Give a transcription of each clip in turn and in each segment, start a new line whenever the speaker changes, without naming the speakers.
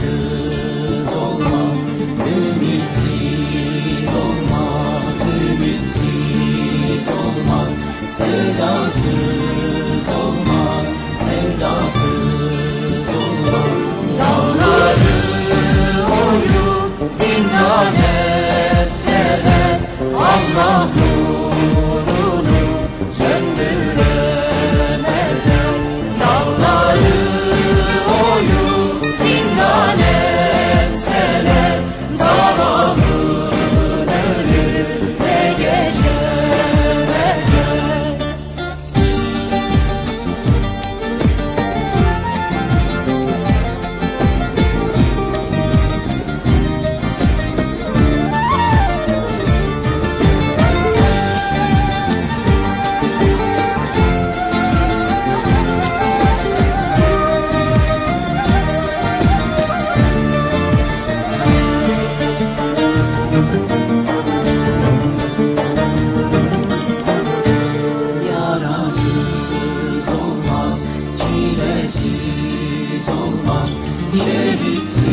Umutlarımsız olmaz, ümitsiz olmaz, ümitsiz olmaz, sevdasız olmaz. şehit olmaz şehitsin.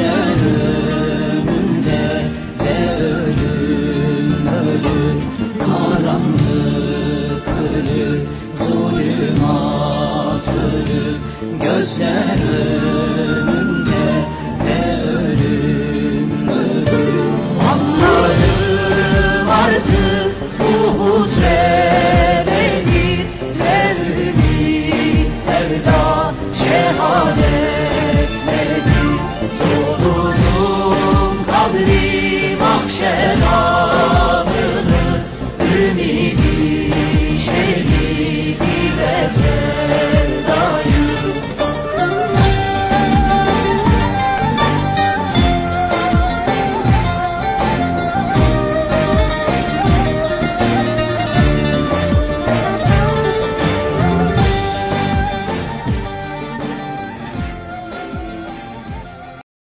ister önümde ölüm ölür Karanlık ölür, zulümat ölür Gözler